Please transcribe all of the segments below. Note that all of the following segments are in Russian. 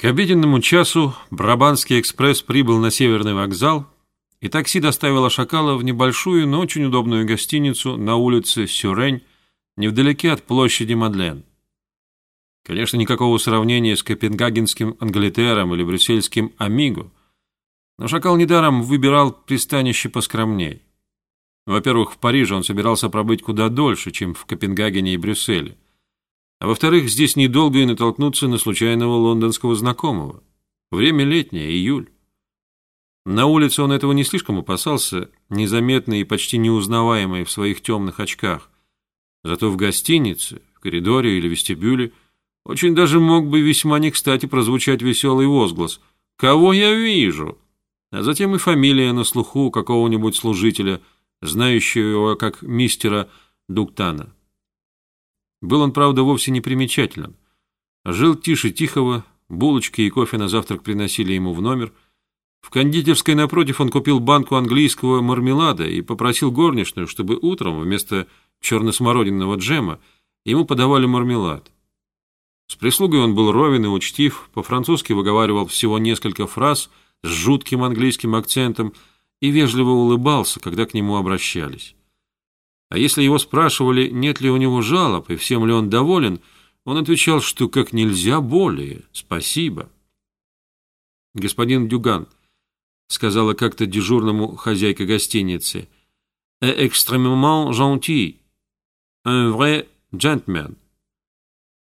К обеденному часу Брабанский экспресс прибыл на Северный вокзал, и такси доставило Шакала в небольшую, но очень удобную гостиницу на улице Сюрень, невдалеке от площади Мадлен. Конечно, никакого сравнения с копенгагенским Англитером или брюссельским Амиго, но Шакал недаром выбирал пристанище поскромней. Во-первых, в Париже он собирался пробыть куда дольше, чем в Копенгагене и Брюсселе. А во-вторых, здесь недолго и натолкнуться на случайного лондонского знакомого. Время летнее, июль. На улице он этого не слишком опасался, незаметный и почти неузнаваемый в своих темных очках. Зато в гостинице, в коридоре или вестибюле очень даже мог бы весьма не кстати прозвучать веселый возглас «Кого я вижу?», а затем и фамилия на слуху какого-нибудь служителя, знающего его как мистера Дуктана. Был он, правда, вовсе не примечателен. Жил тише тихого, булочки и кофе на завтрак приносили ему в номер. В кондитерской напротив он купил банку английского мармелада и попросил горничную, чтобы утром вместо черно-смородинного джема ему подавали мармелад. С прислугой он был ровен и учтив, по-французски выговаривал всего несколько фраз с жутким английским акцентом и вежливо улыбался, когда к нему обращались. А если его спрашивали, нет ли у него жалоб и всем ли он доволен, он отвечал, что как нельзя более, спасибо. Господин Дюган сказала как-то дежурному хозяйка гостиницы, «Э extrêmement gentil, un vrai gentleman».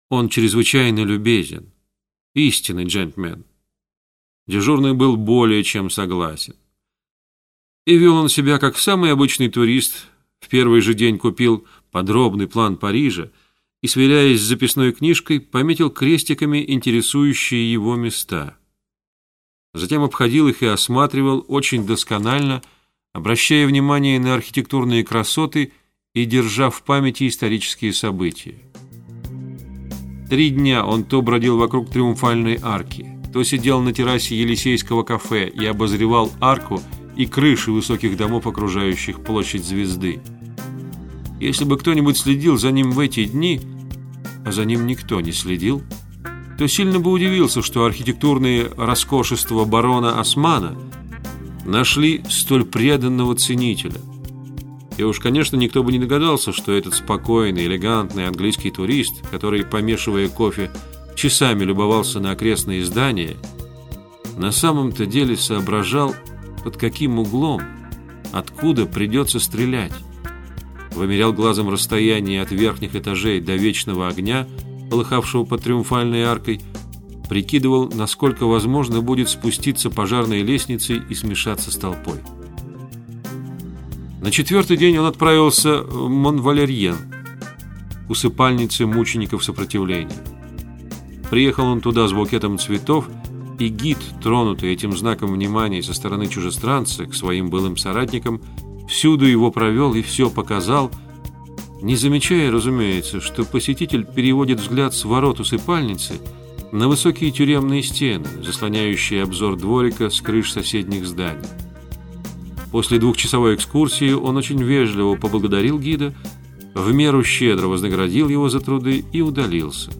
Он чрезвычайно любезен, истинный джентльмен. Дежурный был более чем согласен. И вел он себя как самый обычный турист, в первый же день купил подробный план Парижа и, сверяясь с записной книжкой, пометил крестиками интересующие его места. Затем обходил их и осматривал очень досконально, обращая внимание на архитектурные красоты и держа в памяти исторические события. Три дня он то бродил вокруг Триумфальной арки, то сидел на террасе Елисейского кафе и обозревал арку и крыши высоких домов, окружающих площадь Звезды. Если бы кто-нибудь следил за ним в эти дни, а за ним никто не следил, то сильно бы удивился, что архитектурные роскошества барона Османа нашли столь преданного ценителя. И уж, конечно, никто бы не догадался, что этот спокойный, элегантный английский турист, который, помешивая кофе, часами любовался на окрестные здания, на самом-то деле соображал, под каким углом, откуда придется стрелять вымерял глазом расстояние от верхних этажей до вечного огня, полыхавшего под триумфальной аркой, прикидывал, насколько возможно будет спуститься пожарной лестницей и смешаться с толпой. На четвертый день он отправился в Монвалерьен, усыпальнице мучеников сопротивления. Приехал он туда с букетом цветов, и гид, тронутый этим знаком внимания со стороны чужестранца к своим былым соратникам, всюду его провел и все показал, не замечая, разумеется, что посетитель переводит взгляд с ворот усыпальницы на высокие тюремные стены, заслоняющие обзор дворика с крыш соседних зданий. После двухчасовой экскурсии он очень вежливо поблагодарил гида, в меру щедро вознаградил его за труды и удалился.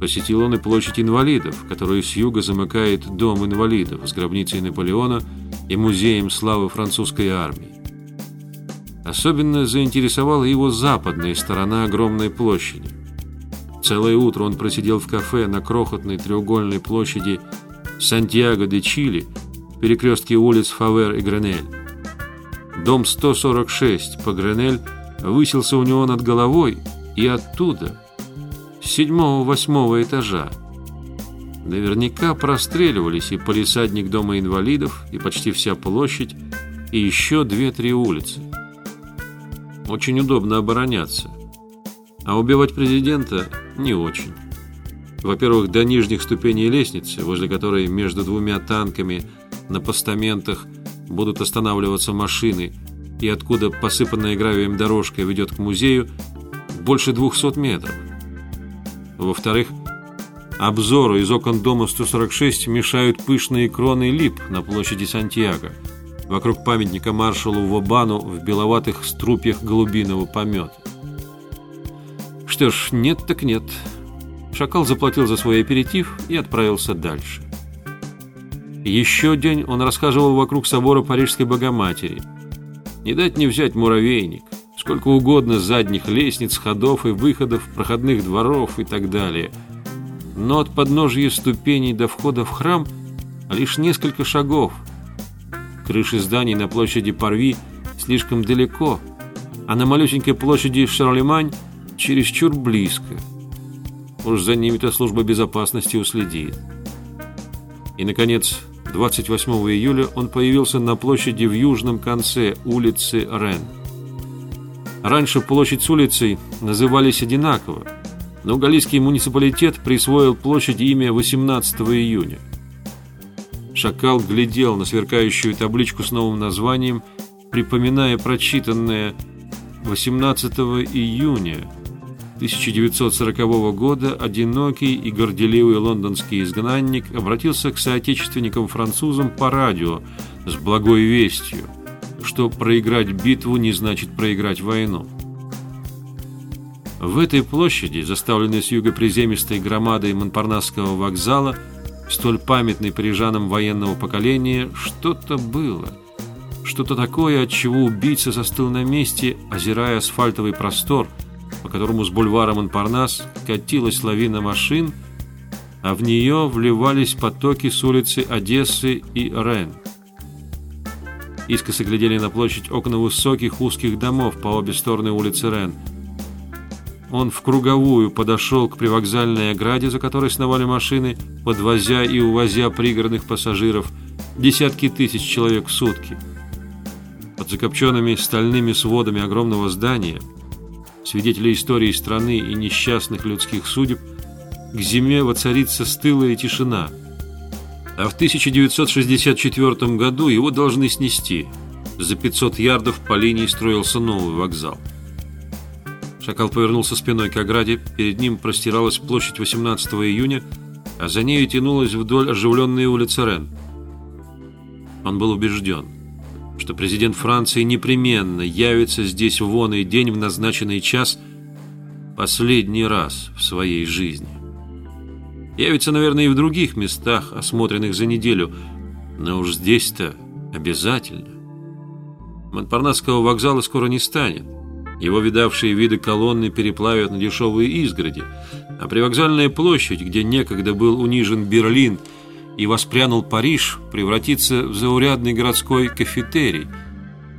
Посетил он и площадь инвалидов, которую с юга замыкает дом инвалидов с гробницей Наполеона и музеем славы французской армии. Особенно заинтересовала его западная сторона огромной площади. Целое утро он просидел в кафе на крохотной треугольной площади Сантьяго де Чили, перекрестке улиц Фавер и Гренель. Дом 146 по Гренель высился у него над головой, и оттуда – седьмого-восьмого этажа. Наверняка простреливались и полисадник дома инвалидов, и почти вся площадь, и еще две-три улицы. Очень удобно обороняться. А убивать президента не очень. Во-первых, до нижних ступеней лестницы, возле которой между двумя танками на постаментах будут останавливаться машины, и откуда посыпанная гравием дорожка ведет к музею, больше 200 метров. Во-вторых, обзору из окон дома 146 мешают пышные кроны лип на площади Сантьяго, вокруг памятника маршалу Вобану в беловатых струпьях голубиного помета. Что ж, нет так нет. Шакал заплатил за свой аперитив и отправился дальше. Еще день он расхаживал вокруг собора Парижской Богоматери. Не дать не взять муравейник. Сколько угодно задних лестниц, ходов и выходов, проходных дворов и так далее. Но от подножия ступеней до входа в храм лишь несколько шагов. Крыши зданий на площади Парви слишком далеко, а на малюсенькой площади Шарлемань чересчур близко. Уж за ними-то служба безопасности уследит. И, наконец, 28 июля он появился на площади в южном конце улицы Рен. Раньше площадь с улицей назывались одинаково, но Галийский муниципалитет присвоил площади имя 18 июня. Шакал глядел на сверкающую табличку с новым названием, припоминая прочитанное 18 июня 1940 года одинокий и горделивый лондонский изгнанник обратился к соотечественникам-французам по радио с благой вестью, что проиграть битву не значит проиграть войну. В этой площади, заставленной с юга приземистой громадой Монпарнасского вокзала, столь памятной парижанам военного поколения, что-то было. Что-то такое, от чего убийца застыл на месте, озирая асфальтовый простор – по которому с бульвара Монпарнас катилась лавина машин, а в нее вливались потоки с улицы Одессы и Рен. Искоса глядели на площадь окна высоких узких домов по обе стороны улицы Рен. Он в круговую подошел к привокзальной ограде, за которой сновали машины, подвозя и увозя пригородных пассажиров, десятки тысяч человек в сутки. Под закопченными стальными сводами огромного здания – свидетелей истории страны и несчастных людских судеб, к зиме воцарится стылая тишина. А в 1964 году его должны снести. За 500 ярдов по линии строился новый вокзал. Шакал повернулся спиной к ограде, перед ним простиралась площадь 18 июня, а за нею тянулась вдоль оживленные улицы Рен. Он был убежден – что президент Франции непременно явится здесь в воный день в назначенный час последний раз в своей жизни. Явится, наверное, и в других местах, осмотренных за неделю, но уж здесь-то обязательно. Монпарнасского вокзала скоро не станет. Его видавшие виды колонны переплавят на дешевые изгороди, а привокзальная площадь, где некогда был унижен Берлин – и воспрянул Париж, превратится в заурядный городской кафетерий.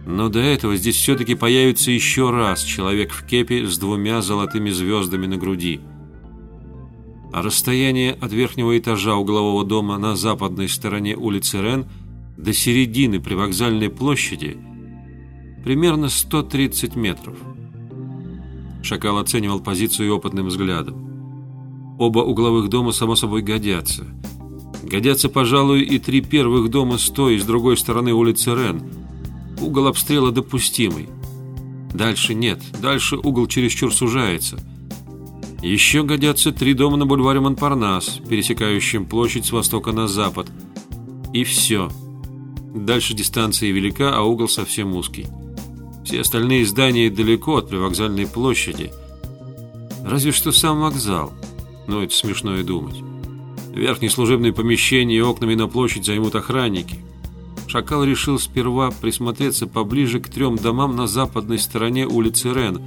Но до этого здесь все-таки появится еще раз человек в кепе с двумя золотыми звездами на груди. А расстояние от верхнего этажа углового дома на западной стороне улицы Рен до середины привокзальной площади примерно 130 метров. Шакал оценивал позицию опытным взглядом. Оба угловых дома, само собой, годятся – Годятся, пожалуй, и три первых дома с той и с другой стороны улицы Рен. Угол обстрела допустимый. Дальше нет, дальше угол чересчур сужается. Еще годятся три дома на бульваре Монпарнас, пересекающем площадь с востока на запад. И все. Дальше дистанция велика, а угол совсем узкий. Все остальные здания далеко от привокзальной площади. Разве что сам вокзал. Но это смешно и думать. Верхние служебные помещения и окнами на площадь займут охранники. Шакал решил сперва присмотреться поближе к трем домам на западной стороне улицы Рен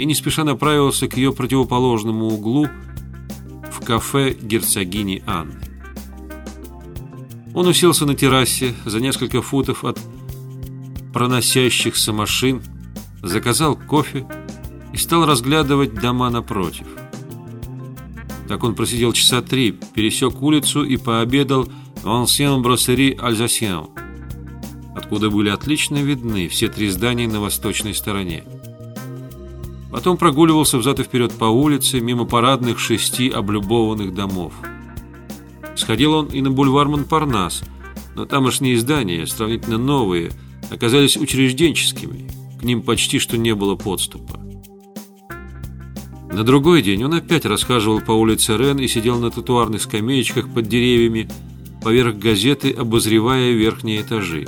и не спеша направился к ее противоположному углу в кафе герцогини Анны. Он уселся на террасе за несколько футов от проносящихся машин, заказал кофе и стал разглядывать дома напротив. Так он просидел часа три, пересек улицу и пообедал в Ancien Brasserie Alsacien, откуда были отлично видны все три здания на восточной стороне. Потом прогуливался взад и вперед по улице, мимо парадных шести облюбованных домов. Сходил он и на бульвар Монпарнас, но тамошние здания, сравнительно новые, оказались учрежденческими, к ним почти что не было подступа. На другой день он опять расхаживал по улице Рен и сидел на тротуарных скамеечках под деревьями, поверх газеты обозревая верхние этажи.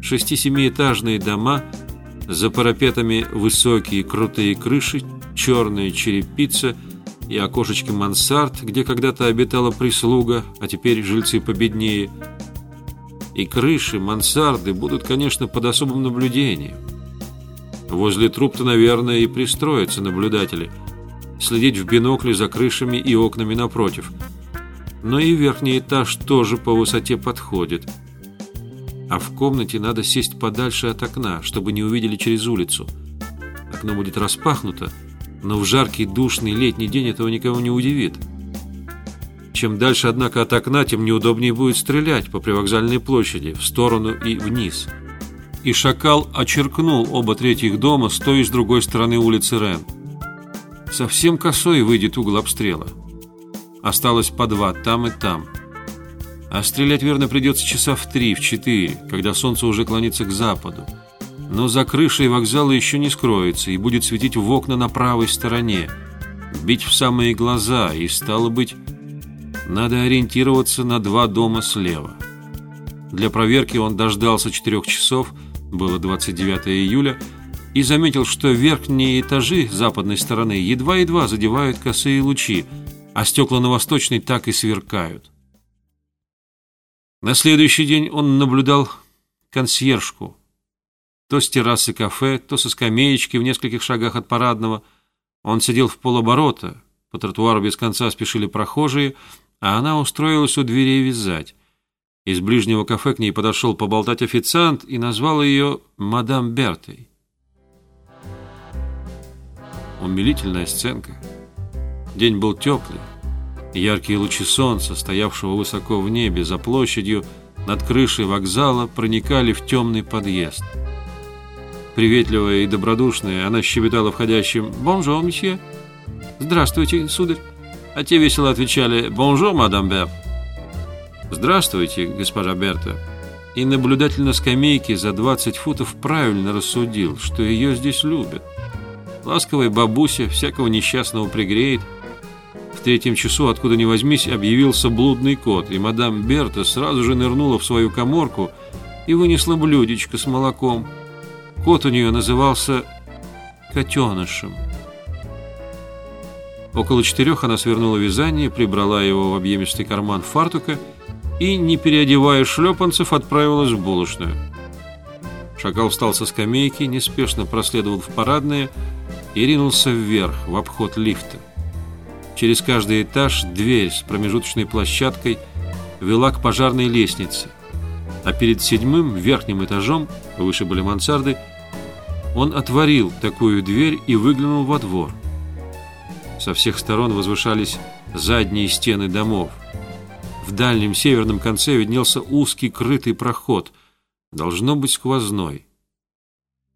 Шести-семиэтажные дома, за парапетами высокие крутые крыши, черная черепица, и окошечки мансард, где когда-то обитала прислуга, а теперь жильцы победнее. И крыши, мансарды будут, конечно, под особым наблюдением. Возле труб-то, наверное, и пристроятся наблюдатели, следить в бинокле за крышами и окнами напротив. Но и верхний этаж тоже по высоте подходит. А в комнате надо сесть подальше от окна, чтобы не увидели через улицу. Окно будет распахнуто, но в жаркий душный летний день этого никого не удивит. Чем дальше, однако, от окна, тем неудобнее будет стрелять по привокзальной площади, в сторону и вниз. И шакал очеркнул оба третьих дома с той и с другой стороны улицы Рен. Совсем косой выйдет угол обстрела. Осталось по два там и там. А стрелять, верно, придется часа в три, в четыре, когда солнце уже клонится к западу но за крышей вокзала еще не скроется и будет светить в окна на правой стороне, бить в самые глаза, и, стало быть, надо ориентироваться на два дома слева. Для проверки он дождался четырех часов, было 29 июля, и заметил, что верхние этажи западной стороны едва-едва задевают косые лучи, а стекла на восточной так и сверкают. На следующий день он наблюдал консьержку, то с террасы кафе, то со скамеечки в нескольких шагах от парадного. Он сидел в полоборота, по тротуару без конца спешили прохожие, а она устроилась у дверей вязать. Из ближнего кафе к ней подошел поболтать официант и назвал ее «Мадам Бертой». Умилительная сценка. День был теплый. Яркие лучи солнца, стоявшего высоко в небе за площадью, над крышей вокзала проникали в темный подъезд. Приветливая и добродушная, она щебетала входящим «Bonjour, monsieur!» «Здравствуйте, сударь!» А те весело отвечали «Bonjour, madame Berthe!» «Здравствуйте, госпожа Берта!» И наблюдатель на скамейке за 20 футов правильно рассудил, что ее здесь любят. Ласковая бабуся всякого несчастного пригреет. Третьем часу, откуда ни возьмись, объявился блудный кот, и мадам Берта сразу же нырнула в свою коморку и вынесла блюдечко с молоком. Кот у нее назывался котенышем. Около четырех она свернула вязание, прибрала его в объемистый карман фартука и, не переодевая шлепанцев, отправилась в булочную. Шакал встал со скамейки, неспешно проследовал в парадное и ринулся вверх, в обход лифта. Через каждый этаж дверь с промежуточной площадкой вела к пожарной лестнице а перед седьмым, верхним этажом, выше были мансарды, он отворил такую дверь и выглянул во двор. Со всех сторон возвышались задние стены домов. В дальнем северном конце виднелся узкий крытый проход, должно быть сквозной.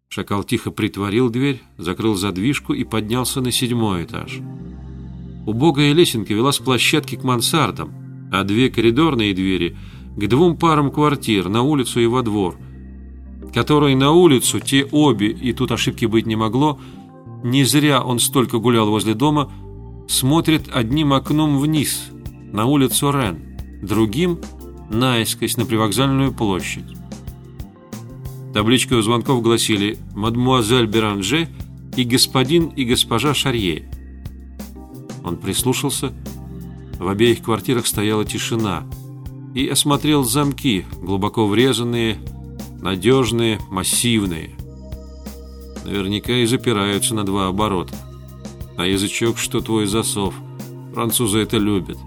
Шакал тихо притворил дверь, закрыл задвижку и поднялся на седьмой этаж. Убогая лесенка вела с площадки к мансардам, а две коридорные двери – к двум парам квартир на улицу и во двор, которые на улицу, те обе, и тут ошибки быть не могло, не зря он столько гулял возле дома, смотрят одним окном вниз, на улицу Рен, другим – наискось на привокзальную площадь. Таблички у звонков гласили «Мадмуазель Беранже» и «Господин и госпожа Шарье». Он прислушался. В обеих квартирах стояла тишина – и осмотрел замки, глубоко врезанные, надежные, массивные. Наверняка и запираются на два оборота. А язычок, что твой засов. Французы это любят.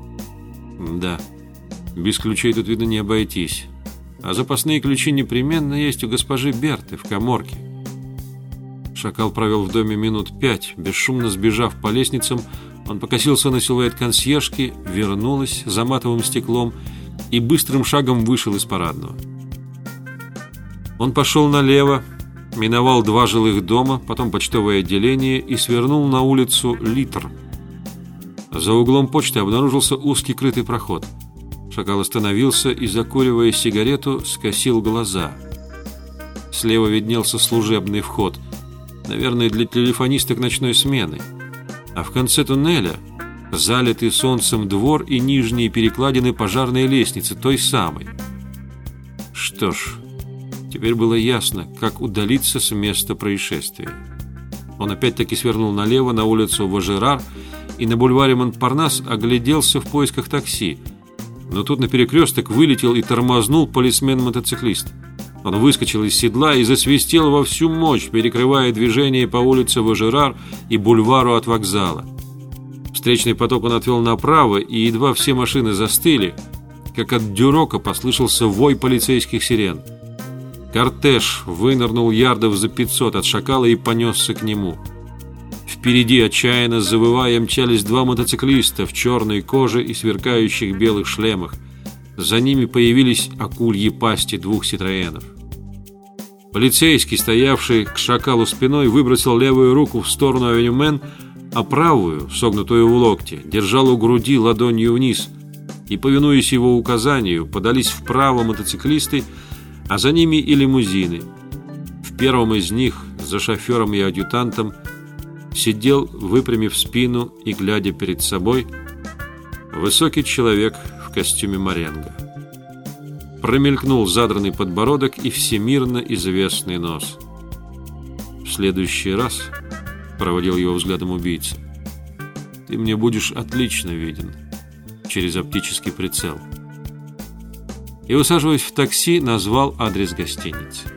Да, без ключей тут, видно, не обойтись. А запасные ключи непременно есть у госпожи Берты в коморке. Шакал провел в доме минут пять, бесшумно сбежав по лестницам, он покосился на силуэт консьержки, вернулась за матовым стеклом и быстрым шагом вышел из парадного. Он пошел налево, миновал два жилых дома, потом почтовое отделение и свернул на улицу Литр. За углом почты обнаружился узкий крытый проход. Шакал остановился и, закуривая сигарету, скосил глаза. Слева виднелся служебный вход, наверное, для телефонисток ночной смены. А в конце туннеля залитый солнцем двор и нижние перекладины пожарной лестницы, той самой. Что ж, теперь было ясно, как удалиться с места происшествия. Он опять-таки свернул налево на улицу Важерар и на бульваре Монпарнас огляделся в поисках такси. Но тут на перекресток вылетел и тормознул полисмен-мотоциклист. Он выскочил из седла и засвистел во всю мощь, перекрывая движение по улице Важерар и бульвару от вокзала. Встречный поток он отвел направо, и едва все машины застыли, как от дюрока послышался вой полицейских сирен. Кортеж вынырнул ярдов за 500 от шакала и понесся к нему. Впереди, отчаянно завывая, мчались два мотоциклиста в черной коже и сверкающих белых шлемах. За ними появились акульи пасти двух «Ситроенов». Полицейский, стоявший к шакалу спиной, выбросил левую руку в сторону авенюмен, а правую, согнутую в локте, держал у груди ладонью вниз, и, повинуясь его указанию, подались вправо мотоциклисты, а за ними и лимузины. В первом из них, за шофером и адъютантом, сидел, выпрямив спину и глядя перед собой, высокий человек в костюме Маренго. Промелькнул задранный подбородок и всемирно известный нос. В следующий раз, проводил его взглядом убийца, ты мне будешь отлично виден через оптический прицел. И, усаживаясь в такси, назвал адрес гостиницы.